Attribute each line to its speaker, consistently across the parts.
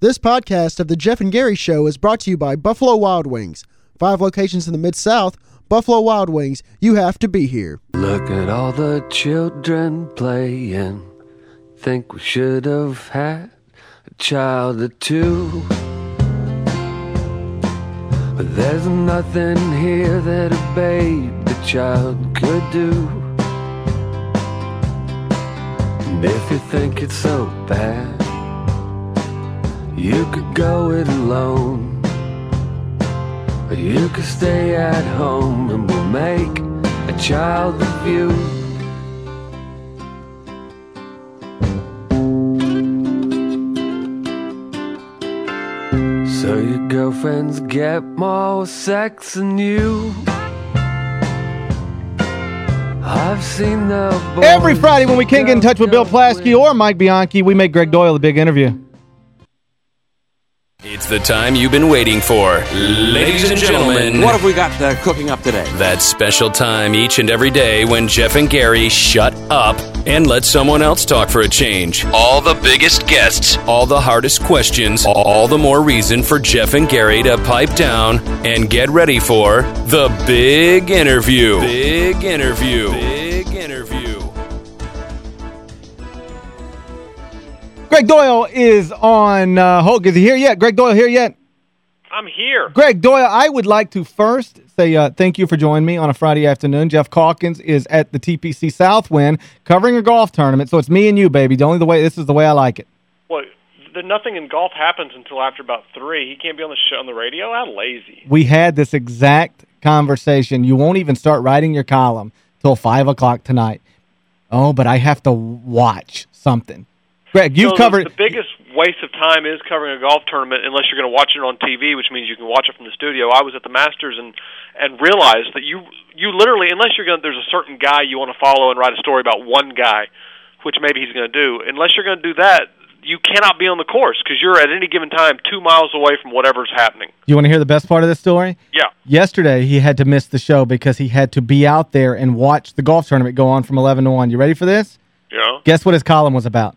Speaker 1: This podcast of the Geoff and Gary Show is brought to you by Buffalo Wild Wings. Five locations in the Mid-South, Buffalo Wild Wings, you have to be here.
Speaker 2: Look at all the children playing. Think we should have had a child or two. But there's nothing here that a baby child could do. And if you think it's so bad, you could go it alone. Or you could stay at home and we'll make a child of you. So your girlfriends get more sex than you. I've seen the
Speaker 3: Every Friday when we can't get in touch with Bill Plaschke or Mike Bianchi, we make Gregg Doyel the big interview.
Speaker 4: The time you've been waiting for. Ladies and gentlemen,
Speaker 5: What have we got uh, cooking up today?
Speaker 4: that special time each and every day when Geoff and Gary shut up and let someone else talk for a change. All the biggest guests, all the hardest questions, all the more reason for Geoff and Gary to pipe down and get ready for the big interview. Big interview. Big interview.
Speaker 3: Gregg Doyel is on uh, hold. Is he here yet? Gregg Doyel here yet?
Speaker 6: I'm here.
Speaker 3: Gregg Doyel, I would like to first say uh, thank you for joining me on a Friday afternoon. Geoff Calkins is at the TPC Southwind covering a golf tournament, so it's me and you, baby. The only the way this is the way I like it.
Speaker 6: What? The, nothing in golf happens until after about three. He can't be on the show on the radio. How lazy.
Speaker 3: We had this exact conversation. You won't even start writing your column till 5 o'clock tonight. Oh, but I have to watch something. Gregg, you've
Speaker 6: So the-
Speaker 3: covered...
Speaker 6: The, biggest waste of time is covering a golf tournament unless you're going to watch it on TV, which means you can watch it from the studio. I was at the Masters and and realized that you you literally unless you're going to there's a certain guy you want to follow and write a story about one guy, which maybe he's going to do. Unless you're going to do that, you cannot be on the course because you're at any given time two miles away from whatever's happening.
Speaker 3: You want to hear the best part of this story?
Speaker 6: Yeah.
Speaker 3: Yesterday, he had to miss the show because he had to be out there and watch the golf tournament go on from 11 to 1. You ready for this?
Speaker 6: Yeah.
Speaker 3: Guess what his column was about?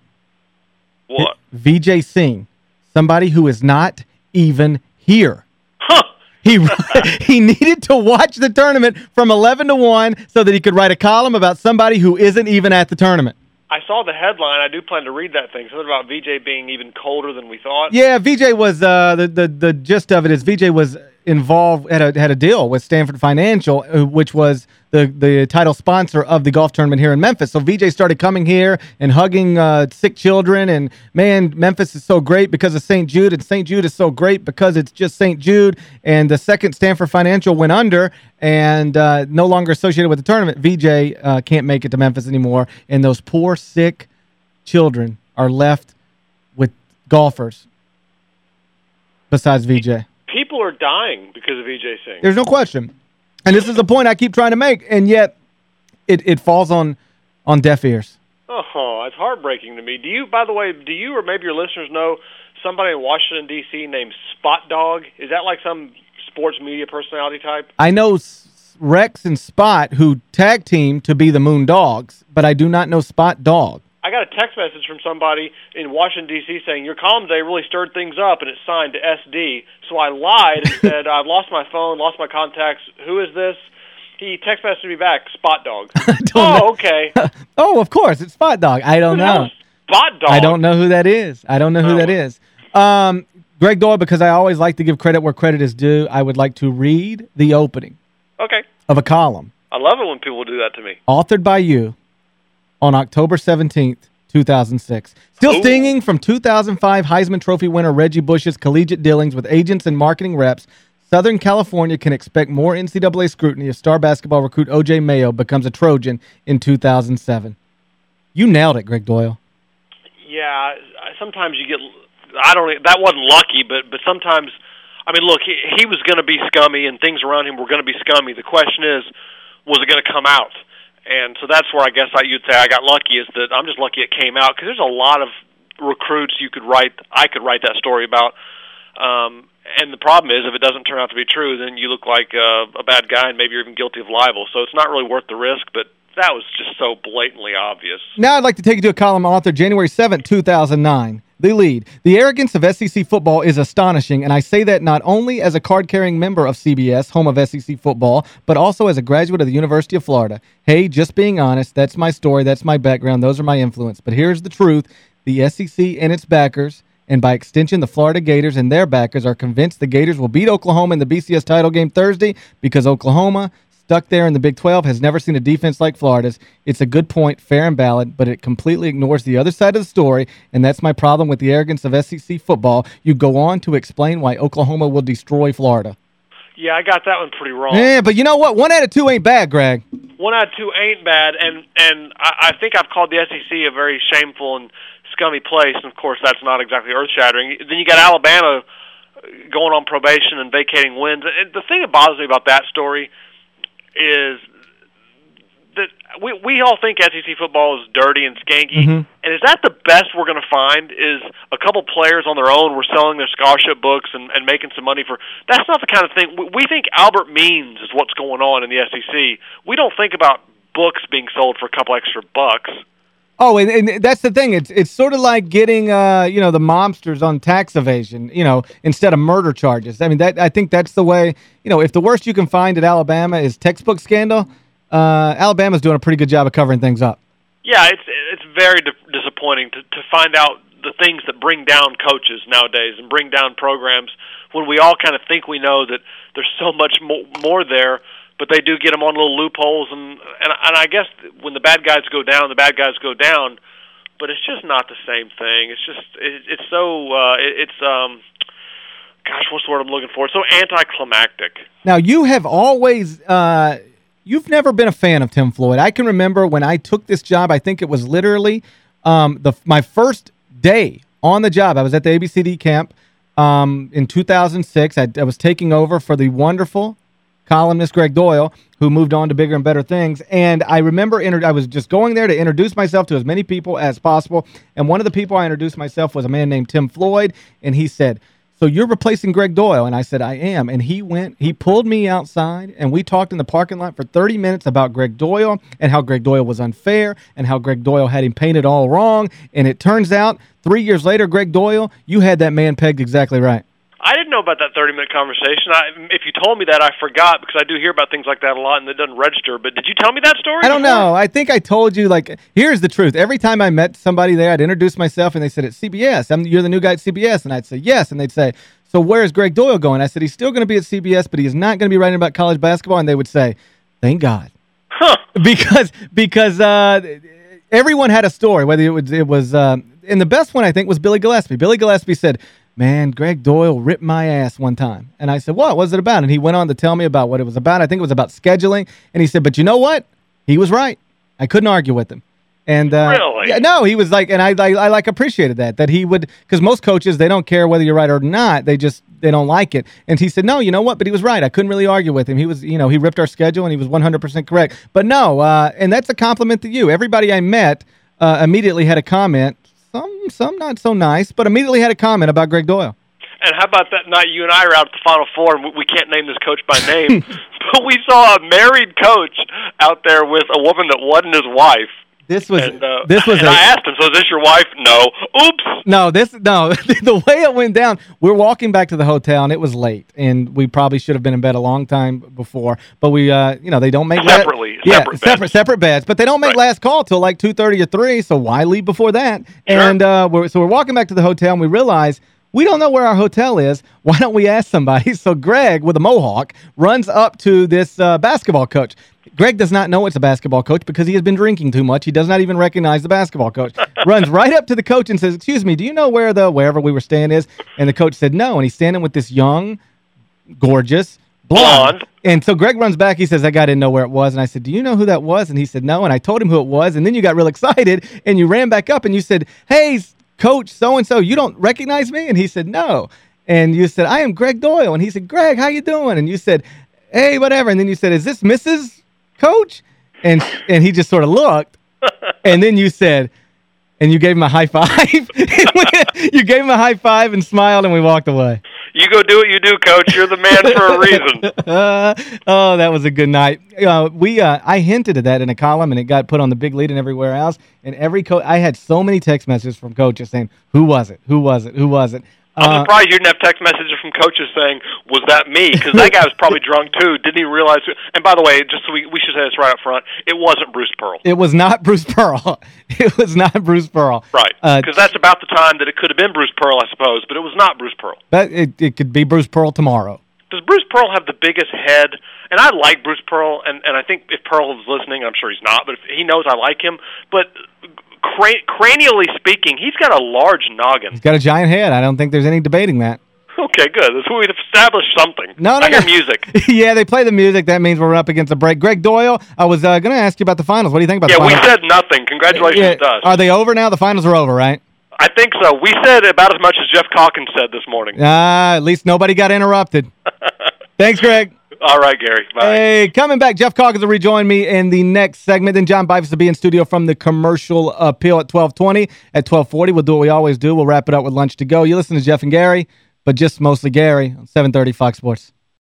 Speaker 3: Vijay Singh, somebody who is not even here.
Speaker 6: Huh.
Speaker 3: He he needed to watch the tournament from 11 to 1 so that he could write a column about somebody who isn't even at the tournament.
Speaker 6: I saw the headline. I do plan to read that thing. Something about Vijay being even colder than we thought.
Speaker 3: Yeah, Vijay was uh, the the the gist of it is Vijay was involved had a had a deal with Stanford Financial, uh, which was the the title sponsor of the golf tournament here in Memphis. So Vijay started coming here and hugging uh, sick children, and man, Memphis is so great because of St. Jude, and St. Jude is so great because it's just St. Jude. And the second Stanford Financial went under and uh, no longer associated with the tournament. Vijay uh, can't make it to Memphis anymore, and those poor sick children are left with golfers besides Vijay.
Speaker 6: People are dying because of Vijay Singh.
Speaker 3: There's no question. And this is the point I keep trying to make, and yet it, it falls on on deaf ears.
Speaker 6: Oh, it's heartbreaking to me. Do you, by the way, do you or maybe your listeners know somebody in Washington D.C. named Spot Dog? Is that like some sports media personality type?
Speaker 3: I know Rex and Spot who tag team to be the Moon Dogs, but I do not know Spot Dog.
Speaker 6: I got a text message from somebody in Washington D.C. saying your column today really stirred things up, and it's signed to SD. So I lied and said I've lost my phone, lost my contacts. Who is this? He text messaged me back, Spot Dog. oh,
Speaker 3: know.
Speaker 6: okay.
Speaker 3: Oh, of course, it's Spot Dog. I don't
Speaker 6: Who
Speaker 3: know.
Speaker 6: Spot Dog.
Speaker 3: I don't know who that is. I don't know who
Speaker 6: Oh.
Speaker 3: that is. Um, Gregg Doyel, because I always like to give credit where credit is due, I would like to read the opening
Speaker 6: Okay.
Speaker 3: of a column
Speaker 6: I love it when people do that to me.
Speaker 3: authored by you on October 17th, 2006. Still
Speaker 6: Ooh.
Speaker 3: stinging from 2005 Heisman Trophy winner Reggie Bush's collegiate dealings with agents and marketing reps, Southern California can expect more NCAA scrutiny if star basketball recruit O.J. Mayo becomes a Trojan in 2007. You nailed it, Gregg Doyel.
Speaker 6: Yeah, sometimes you get. I don't. That wasn't lucky, but but sometimes, I mean, look, he, he was going to be scummy, and things around him were going to be scummy. The question is, was it going to come out? And so that's where I guess I, you'd say I got lucky is that I'm just lucky it came out because there's a lot of recruits you could write. I could write that story about. Um, and the problem is, if it doesn't turn out to be true, then you look like uh, a bad guy, and maybe you're even guilty of libel. So it's not really worth the risk. But that was just so blatantly obvious.
Speaker 3: Now I'd like to take you to a column author January 7th, 2009. The lead. The arrogance of SEC football is astonishing, and I say that not only as a card-carrying member of CBS, home of SEC football, but also as a graduate of the University of Florida. Hey, just being honest, that's my story, that's my background, those are my influence. But here's the truth. The SEC and its backers, and by extension the Florida Gators and their backers, are convinced the Gators will beat Oklahoma in the BCS title game Thursday because Oklahoma stuck there in the Big 12, has never seen a defense like Florida's. It's a good point, fair and valid, but it completely ignores the other side of the story, and that's my problem with the arrogance of SEC football. You go on to explain why Oklahoma will destroy Florida.
Speaker 6: Yeah, I got that one pretty wrong.
Speaker 3: Yeah, but you know what? One out of two ain't bad, Gregg.
Speaker 6: One out of two ain't bad, and and I, I think I've called the SEC a very shameful and scummy place, and of course that's not exactly earth-shattering. Then you got Alabama going on probation and vacating wins. And the thing that bothers me about that story – is that we we all think SEC football is dirty and skanky,
Speaker 3: mm-hmm.
Speaker 6: and is that the best we're going to find? Is a couple players on their own were selling their scholarship books and, and making some money for? That's not the kind of thing we, we think. Albert Means is what's going on in the SEC. We don't think about books being sold for a couple extra bucks.
Speaker 3: Oh, and, and that's the thing. It's it's sort of like getting uh you know the mobsters on tax evasion, you know, instead of murder charges. I mean that I think that's the way, you know, if the worst you can find at Alabama is textbook scandal, uh Alabama's doing a pretty good job of covering things up.
Speaker 6: Yeah, it's it's very disappointing to to find out the things that bring down coaches nowadays and bring down programs when we all kind of think we know that there's so much more, more there but they do get them on little loopholes, and and and I guess when the bad guys go down, the bad guys go down, but it's just not the same thing. It's just it, it's so uh, it, it's um, gosh, what's the word I'm looking for? It's so anticlimactic.
Speaker 3: Now you have always uh, you've never been a fan of Tim Floyd. I can remember when I took this job. I think it was literally um, the my first day on the job. I was at the ABCD camp um, in 2006. I, I was taking over for the wonderful columnist Gregg Doyel, who moved on to bigger and better things. And I remember I was just going there to introduce myself to as many people as possible. And one of the people I introduced myself was a man named Tim Floyd. And he said, so you're replacing Gregg Doyel. And I said, I am. And he went, he pulled me outside, and we talked in the parking lot for 30 minutes about Gregg Doyel and how Gregg Doyel was unfair and how Gregg Doyel had him painted all wrong. And it turns out, three years later, Gregg Doyel, you had that man pegged exactly right.
Speaker 6: I didn't know about that 30 minute conversation. I, if you told me that, I forgot because I do hear about things like that a lot and it doesn't register. But did you tell me that story?
Speaker 3: I don't before? know. I think I told you, like, here's the truth. Every time I met somebody there, I'd introduce myself and they said, it's CBS. I'm, you're the new guy at CBS. And I'd say, yes. And they'd say, so where's Gregg Doyel going? I said, he's still going to be at CBS, but he is not going to be writing about college basketball. And they would say, thank God.
Speaker 6: Huh.
Speaker 3: Because, because uh, everyone had a story, whether it was, it was uh, and the best one, I think, was Billy Gillispie. Billy Gillispie said, man, Gregg Doyel ripped my ass one time. And I said, what was it about? And he went on to tell me about what it was about. I think it was about scheduling. And he said, but you know what? He was right. I couldn't argue with him. And uh,
Speaker 6: really?
Speaker 3: yeah, no, he was like, and I, I, I like appreciated that that he would because most coaches they don't care whether you're right or not, they just they don't like it. And he said, no, you know what? But he was right. I couldn't really argue with him. He was, you know, he ripped our schedule and he was 100 percent correct. But no, uh, and that's a compliment to you. Everybody I met uh, immediately had a comment some some not so nice, but immediately had a comment about Gregg Doyel.
Speaker 6: And how about that night you and I were out at the Final Four, and we can't name this coach by name, but we saw a married coach out there with a woman that wasn't his wife.
Speaker 3: This was
Speaker 6: and, uh,
Speaker 3: this was.
Speaker 6: And
Speaker 3: a,
Speaker 6: I asked him, "So is this your wife?" No. Oops.
Speaker 3: No, this no. the way it went down, we're walking back to the hotel, and it was late, and we probably should have been in bed a long time before. But we, uh, you know, they don't make
Speaker 6: separately,
Speaker 3: yeah,
Speaker 6: separate
Speaker 3: separate
Speaker 6: beds.
Speaker 3: separate beds, but they don't make
Speaker 6: right.
Speaker 3: last call till like two thirty or three. So why leave before that?
Speaker 6: Sure.
Speaker 3: And uh, we're so we're walking back to the hotel, and we realize we don't know where our hotel is. Why don't we ask somebody? So Gregg, with a mohawk, runs up to this uh, basketball coach. Gregg does not know it's a basketball coach because he has been drinking too much. He does not even recognize the basketball coach. Runs right up to the coach and says, excuse me, do you know where the wherever we were staying is? And the coach said no. And he's standing with this young, gorgeous, blonde.
Speaker 6: Blonde.
Speaker 3: And so Gregg runs back. He says, that guy didn't know where it was. And I said, do you know who that was? And he said, no. And I told him who it was. And then you got real excited and you ran back up and you said, hey, coach so-and-so, you don't recognize me? And he said, no. And you said, I am Gregg Doyel. And he said, Gregg, how you doing? And you said, hey, whatever. And then you said, is this Mrs. Coach? And and he just sort of looked. and then you said, and you gave him a high five. you gave him a high five and smiled and we walked away.
Speaker 6: You go do what you do, coach. You're the man for a reason.
Speaker 3: Uh, oh, that was a good night. Uh, we uh, I hinted at that in a column, and it got put on the big lead and everywhere else. And every coach, I had so many text messages from coaches saying, "Who was it? Who was it? Who was it?"
Speaker 6: I'm
Speaker 3: Uh,
Speaker 6: surprised you didn't have text messages from coaches saying, "Was that me?" Because that guy was probably drunk too. Didn't he realize? And by the way, just so we we should say this right up front, it wasn't Bruce Pearl.
Speaker 3: It was not Bruce Pearl. It was not Bruce Pearl.
Speaker 6: Right,
Speaker 3: Uh,
Speaker 6: because that's about the time that it could have been Bruce Pearl, I suppose, but it was not Bruce Pearl.
Speaker 3: But it, it could be Bruce Pearl tomorrow.
Speaker 6: Does Bruce Pearl have the biggest head? And I like Bruce Pearl, and and I think if Pearl is listening, I'm sure he's not, but if he knows I like him. But cra- cranially speaking, he's got a large noggin.
Speaker 3: He's got a giant head. I don't think there's any debating that.
Speaker 6: Okay, good. That's we've established something.
Speaker 3: No, no,
Speaker 6: I
Speaker 3: no.
Speaker 6: music.
Speaker 3: yeah, they play the music. That means we're up against a break. Gregg Doyel, I was uh, going to ask you about the finals. What do you think about
Speaker 6: Yeah,
Speaker 3: the
Speaker 6: we said nothing. Congratulations
Speaker 3: Yeah,
Speaker 6: to us.
Speaker 3: Are they over now? The finals are over, right?
Speaker 6: I think so. We said about as much as Geoff Calkins said this morning.
Speaker 3: Ah, at least nobody got interrupted. Thanks, Gregg.
Speaker 6: All right, Gary. Bye.
Speaker 3: Hey, coming back, Geoff Calkins will rejoin me in the next segment. Then John Bivens will be in studio from the commercial appeal at 1220. At 1240, we'll do what we always do. We'll wrap it up with lunch to go. You listen to Geoff and Gary, but just mostly Gary on 730 Fox Sports.